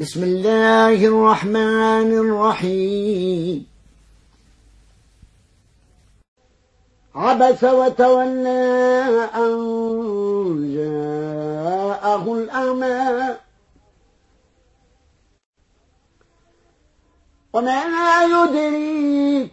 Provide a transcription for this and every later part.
بسم الله الرحمن الرحيم. عبس وتولى أن جاءه الأعمى وما يدريك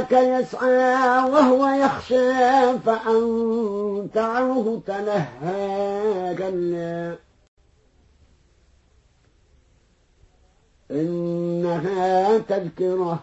جاءك يسعى وهو يخشى فأنت عنه تنهى كلا إنها تذكرة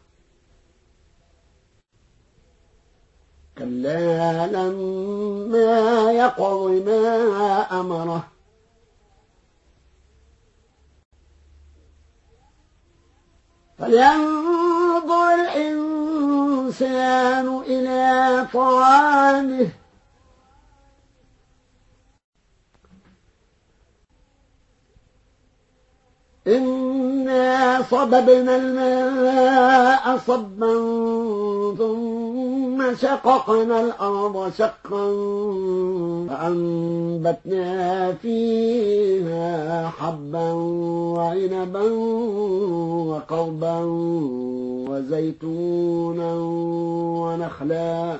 كلا لما يقض ما أمره. فلينظر الإنسان إلى طعامه. إنا صببنا الماء صبا ثم شققنا الأرض شقا فأنبتنا فيها حبا وعنبا وقربا وزيتونا ونخلا